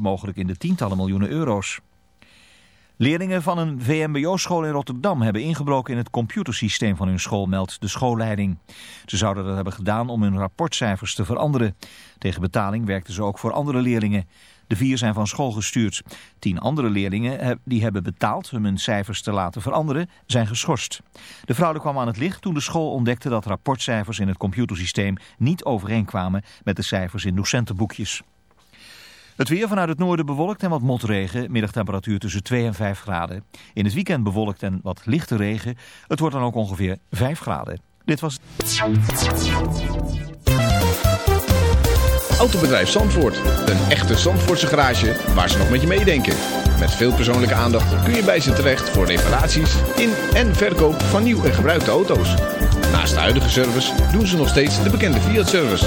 mogelijk in de tientallen miljoenen euro's. Leerlingen van een VMBO-school in Rotterdam hebben ingebroken in het computersysteem van hun school, meldt de schoolleiding. Ze zouden dat hebben gedaan om hun rapportcijfers te veranderen. Tegen betaling werkten ze ook voor andere leerlingen. De vier zijn van school gestuurd. Tien andere leerlingen die hebben betaald om hun cijfers te laten veranderen, zijn geschorst. De fraude kwam aan het licht toen de school ontdekte dat rapportcijfers in het computersysteem niet overeenkwamen met de cijfers in docentenboekjes. Het weer vanuit het noorden bewolkt en wat motregen. Middagtemperatuur tussen 2 en 5 graden. In het weekend bewolkt en wat lichte regen. Het wordt dan ook ongeveer 5 graden. Dit was... Autobedrijf Zandvoort. Een echte Zandvoortse garage waar ze nog met je meedenken. Met veel persoonlijke aandacht kun je bij ze terecht voor reparaties in en verkoop van nieuw en gebruikte auto's. Naast de huidige service doen ze nog steeds de bekende Fiat-service.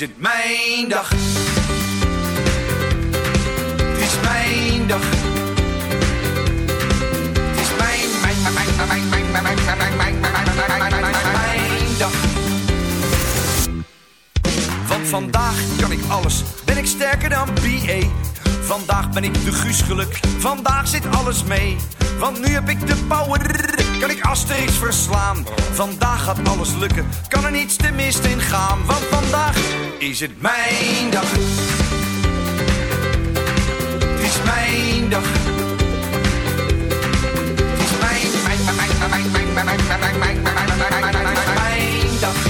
is het mijn dag. Het is mijn dag. Het is mijn, mijn, mijn, mijn, mijn, mijn, mijn, mijn, mijn, mijn, mijn, mijn, mijn, dag. Want vandaag kan ik alles, ben ik sterker dan BA. Vandaag ben ik de Guus geluk, vandaag zit alles mee. Want nu heb ik de power, kan ik Asterix verslaan. Vandaag gaat alles lukken, er niets te mist in gaan. Want vandaag is het mijn dag. Het is mijn dag. Het is mijn, mijn, mijn, mijn, mijn, mijn, mijn, mijn, mijn, mijn, mijn, mijn, mijn, mijn, mijn, mijn dag. Wild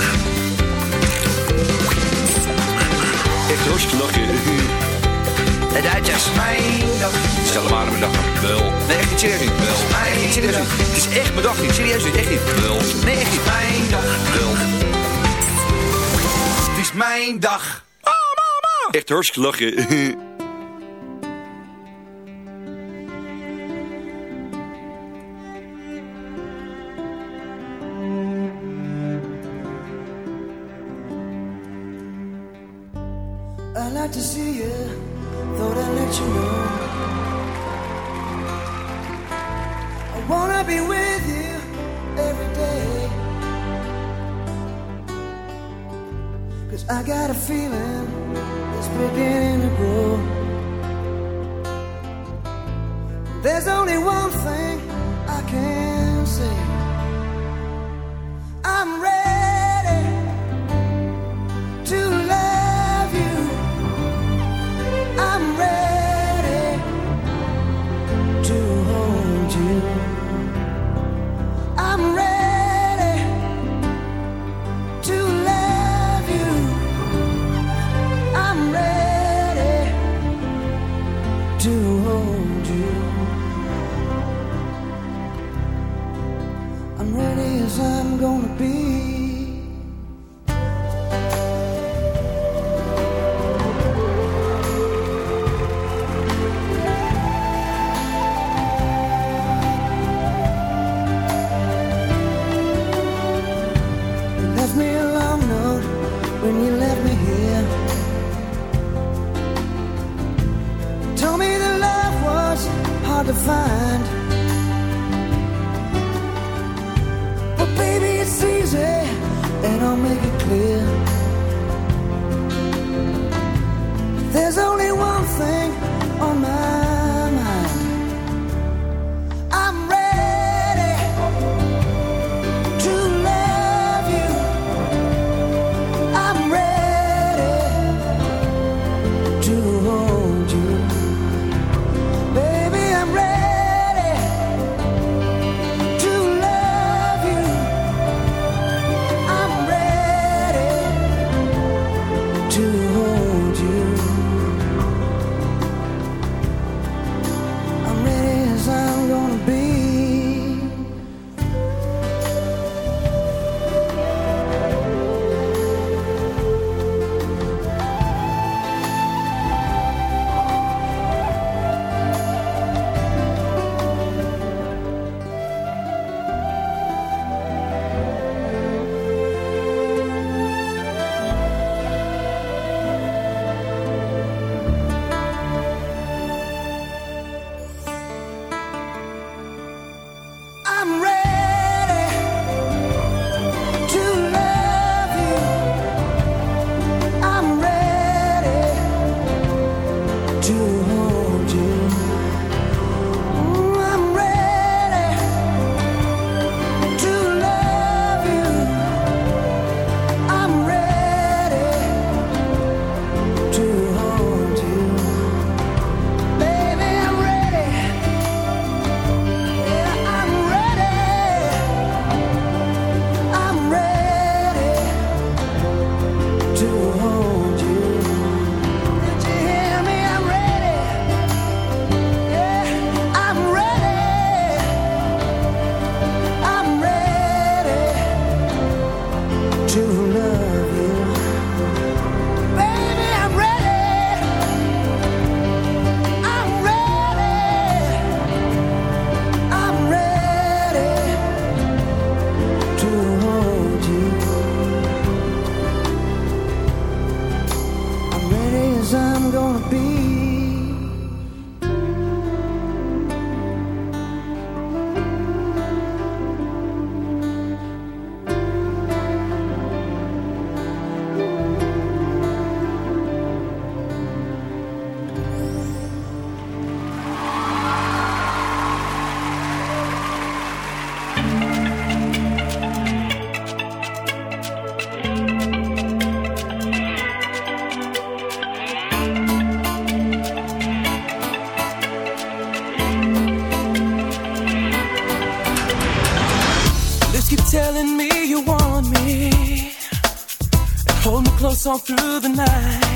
Echt hartstikke lachen. De Duitsers. Mijn dag. Stel maar mijn dag. Wel. Nee, echt niet serieus niet. Wel. Nee, niet serieus niet. Het is echt mijn dag niet. Serieus niet. Echt niet. Wel. Nee, echt niet. Mijn dag. Wel. Het is mijn dag. Echt hartstikke lachen. I got a feeling beginning to grow. There's only one thing I can say. song through the night.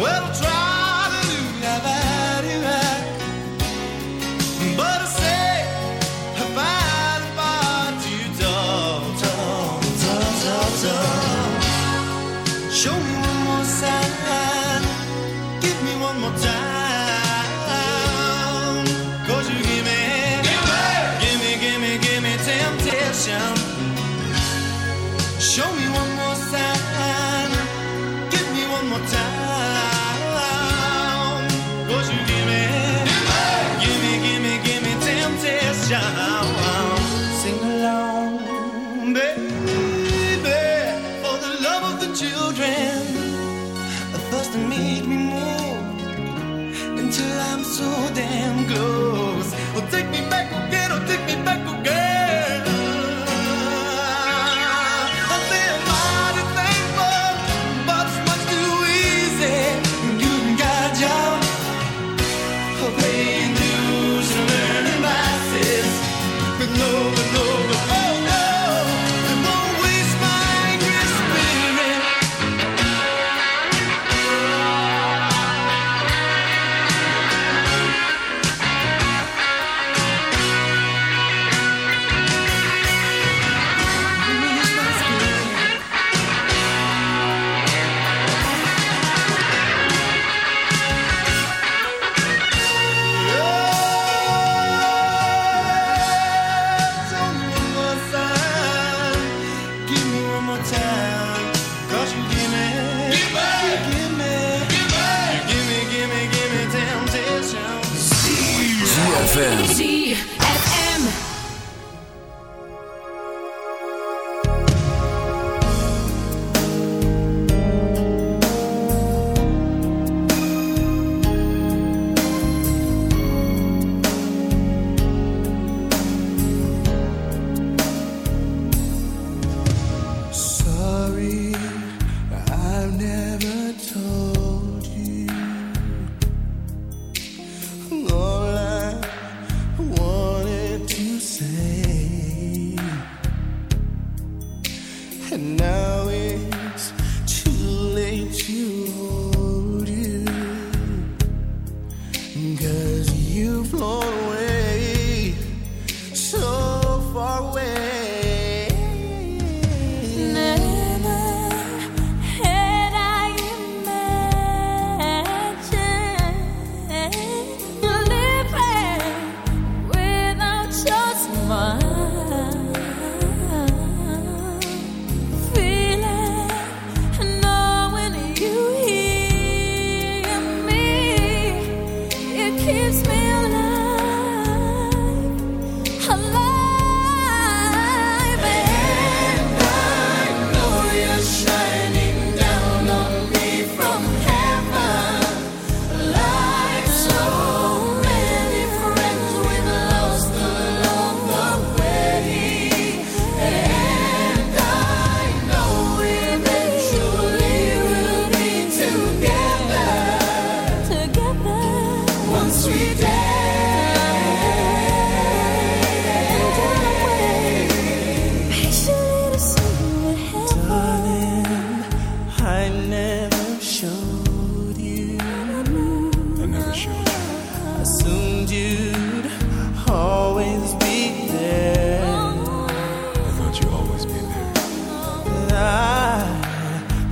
We'll try to do your.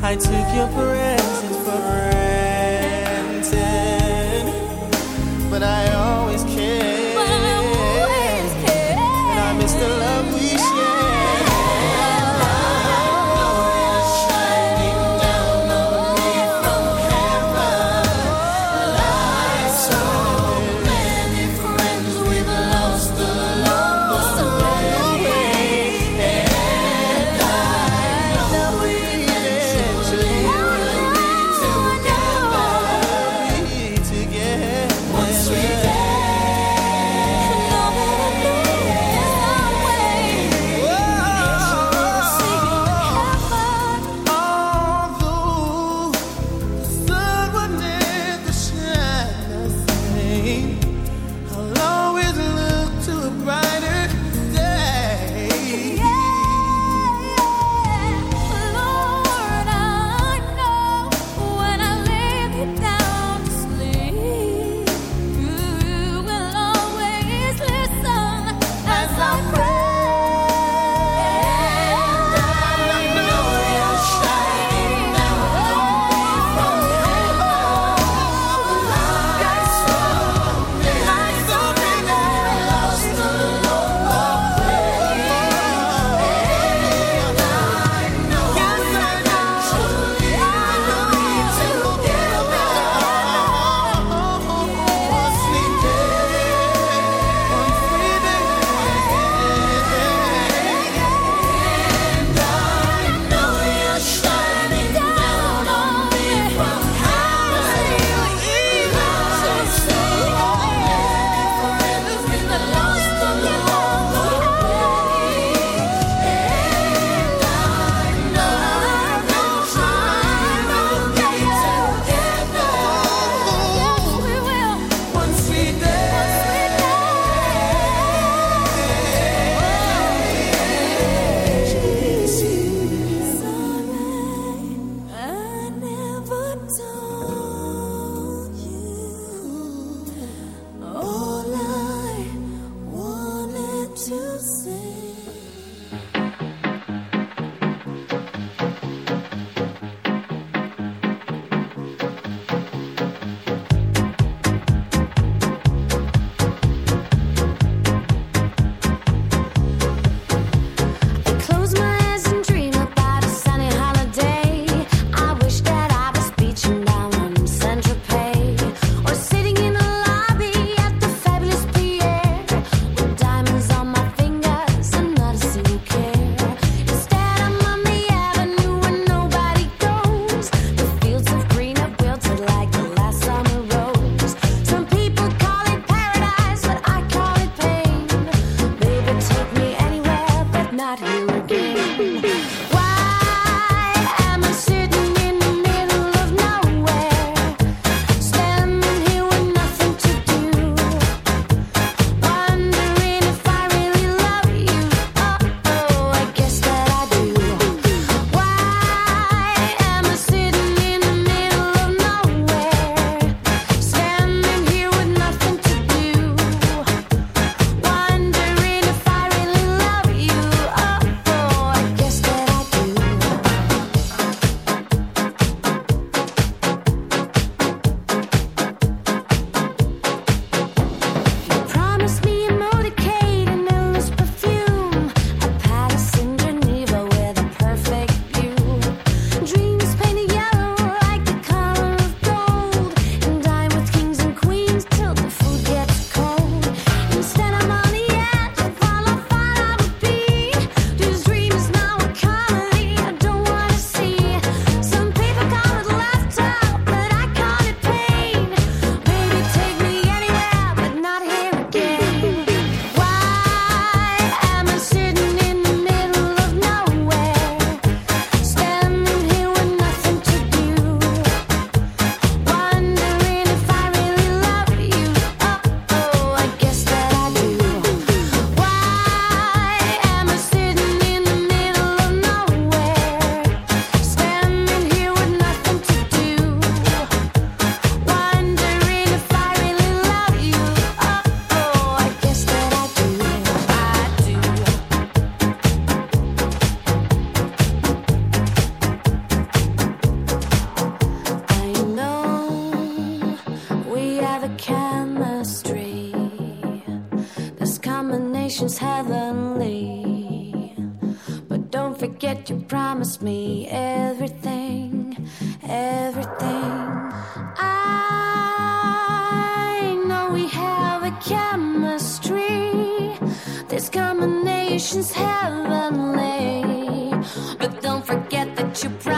I, took your presence is heavenly, but don't forget that you.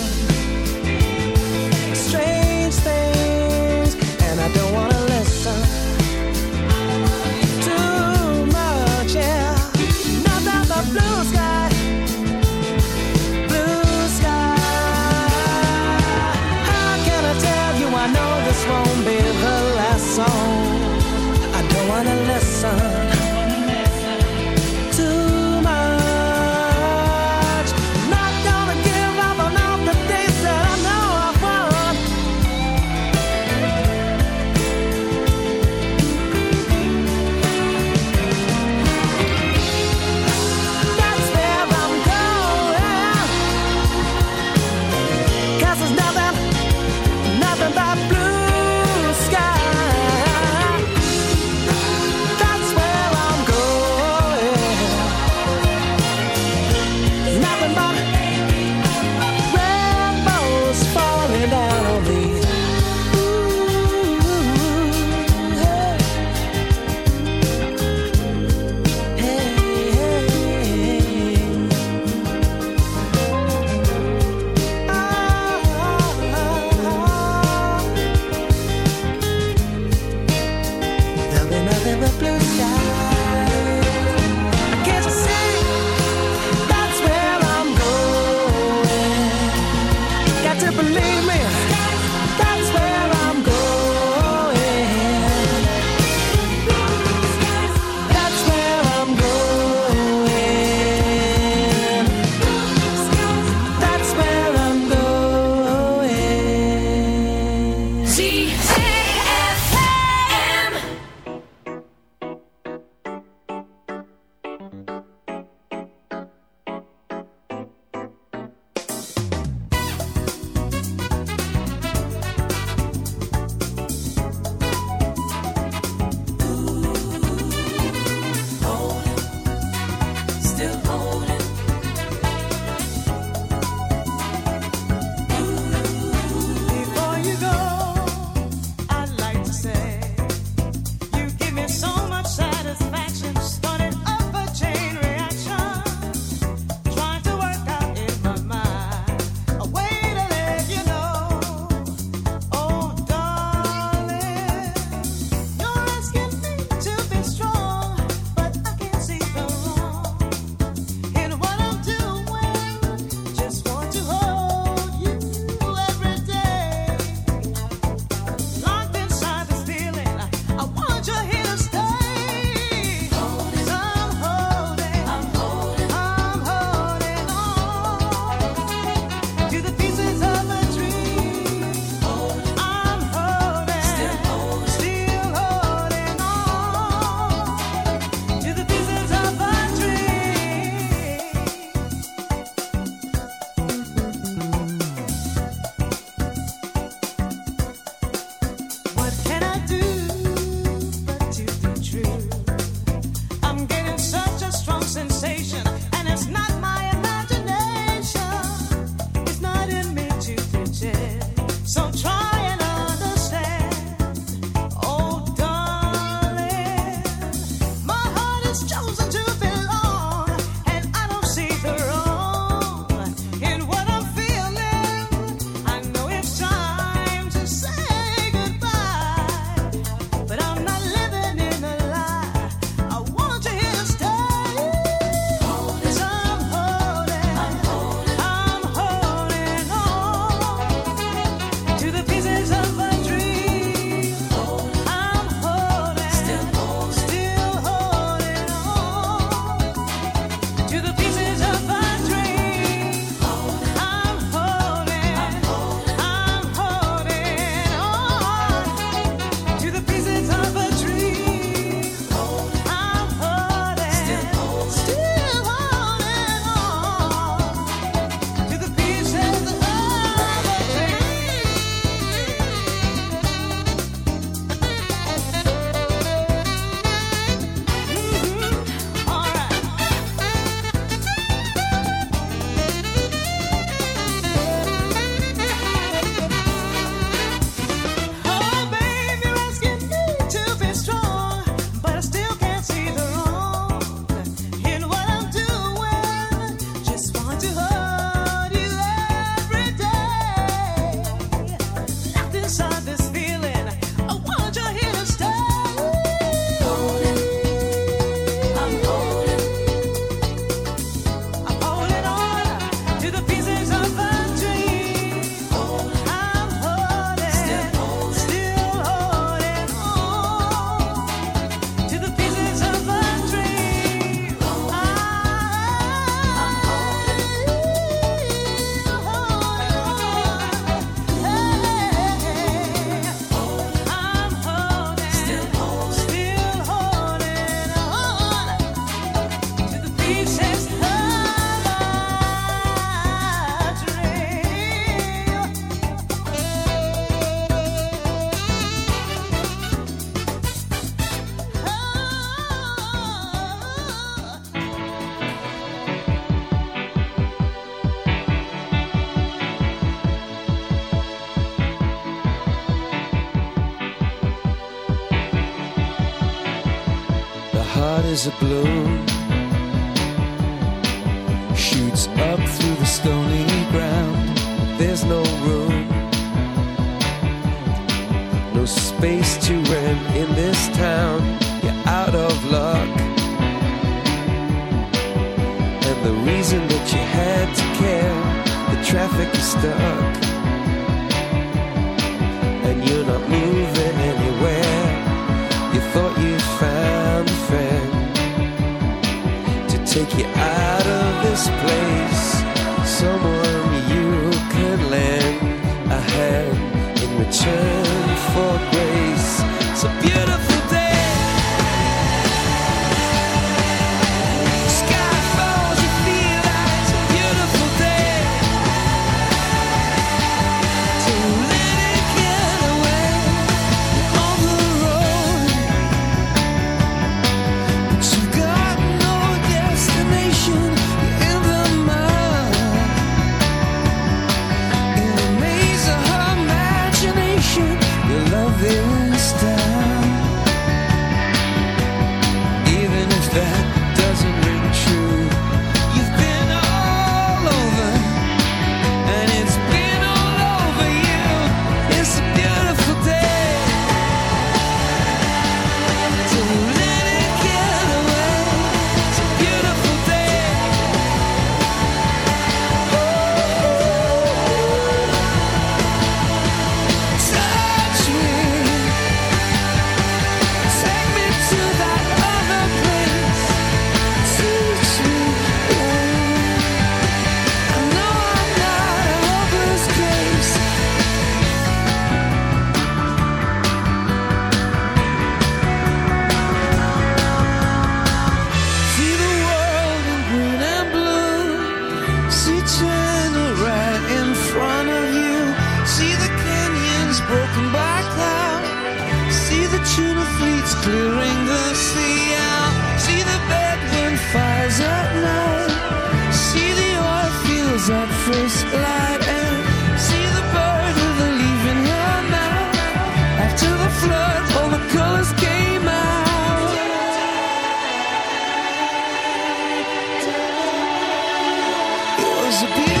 is a beautiful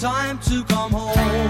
time to come home.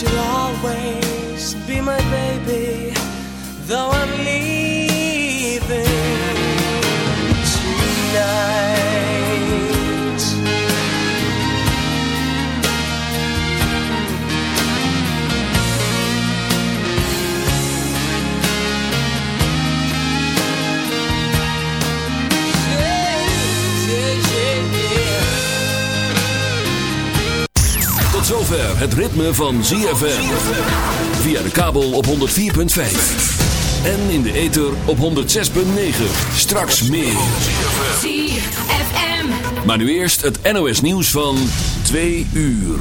you'll always be my baby, though I'm leaving Tot zover het ritme van ZFM. Via de kabel op 104.5. En in de ether op 106.9. Straks meer. ZFM. Maar nu eerst het NOS nieuws van 2 uur.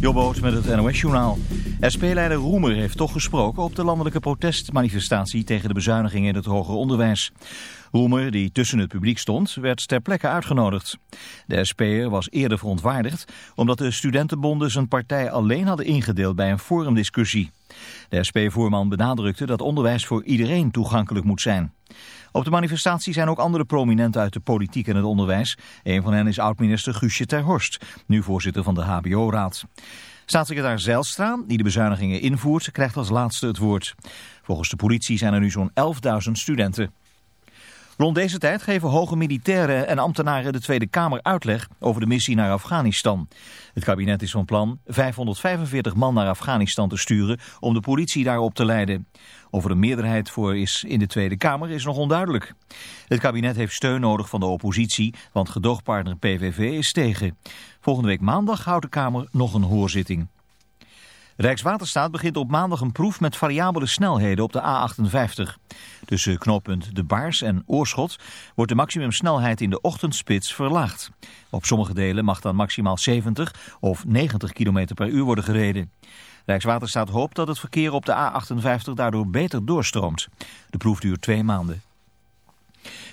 Jobboot met het NOS-journaal. SP-leider Roemer heeft toch gesproken op de landelijke protestmanifestatie tegen de bezuinigingen in het hoger onderwijs. Roemer, die tussen het publiek stond, werd ter plekke uitgenodigd. De SP'er was eerder verontwaardigd omdat de studentenbonden zijn partij alleen hadden ingedeeld bij een forumdiscussie. De SP-voorman benadrukte dat onderwijs voor iedereen toegankelijk moet zijn. Op de manifestatie zijn ook andere prominenten uit de politiek en het onderwijs. Een van hen is oud-minister Guusje ter Horst, nu voorzitter van de HBO-raad. Staatssecretaris Zijlstra, die de bezuinigingen invoert, krijgt als laatste het woord. Volgens de politie zijn er nu zo'n 11.000 studenten. Rond deze tijd geven hoge militairen en ambtenaren de Tweede Kamer uitleg over de missie naar Afghanistan. Het kabinet is van plan 545 man naar Afghanistan te sturen om de politie daarop te leiden. Of er meerderheid voor is in de Tweede Kamer is nog onduidelijk. Het kabinet heeft steun nodig van de oppositie, want gedoogpartner PVV is tegen. Volgende week maandag houdt de Kamer nog een hoorzitting. Rijkswaterstaat begint op maandag een proef met variabele snelheden op de A58. Tussen knooppunt De Baars en Oorschot wordt de maximumsnelheid in de ochtendspits verlaagd. Op sommige delen mag dan maximaal 70 of 90 km per uur worden gereden. Rijkswaterstaat hoopt dat het verkeer op de A58 daardoor beter doorstroomt. De proef duurt twee maanden.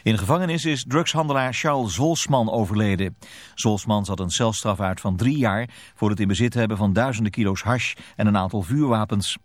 In gevangenis is drugshandelaar Charles Zolsman overleden. Zolsman zat een celstraf uit van drie jaar voor het in bezit hebben van duizenden kilo's hash en een aantal vuurwapens.